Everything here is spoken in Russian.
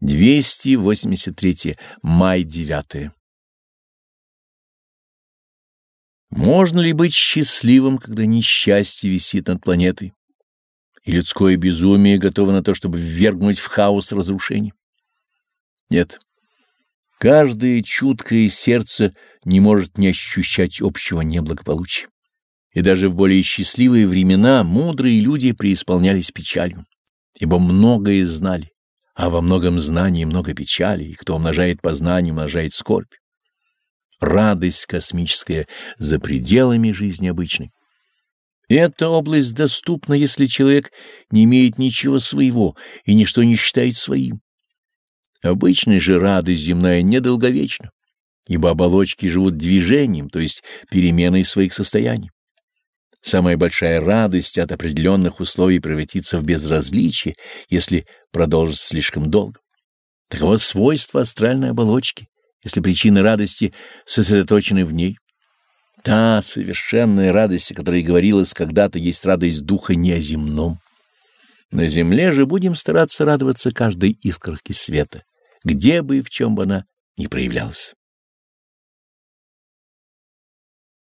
283. Май 9. Можно ли быть счастливым, когда несчастье висит над планетой, и людское безумие готово на то, чтобы ввергнуть в хаос разрушений? Нет. Каждое чуткое сердце не может не ощущать общего неблагополучия. И даже в более счастливые времена мудрые люди преисполнялись печалью, ибо многое знали а во многом знании много печали, и кто умножает познание, умножает скорбь. Радость космическая за пределами жизни обычной. Эта область доступна, если человек не имеет ничего своего и ничто не считает своим. Обычная же радость земная недолговечна, ибо оболочки живут движением, то есть переменой своих состояний. Самая большая радость от определенных условий превратится в безразличие, если продолжится слишком долго. Таково свойство астральной оболочки, если причины радости сосредоточены в ней. Та совершенная радость, о которой говорилось когда-то, есть радость духа не о земном. На земле же будем стараться радоваться каждой искорке света, где бы и в чем бы она ни проявлялась.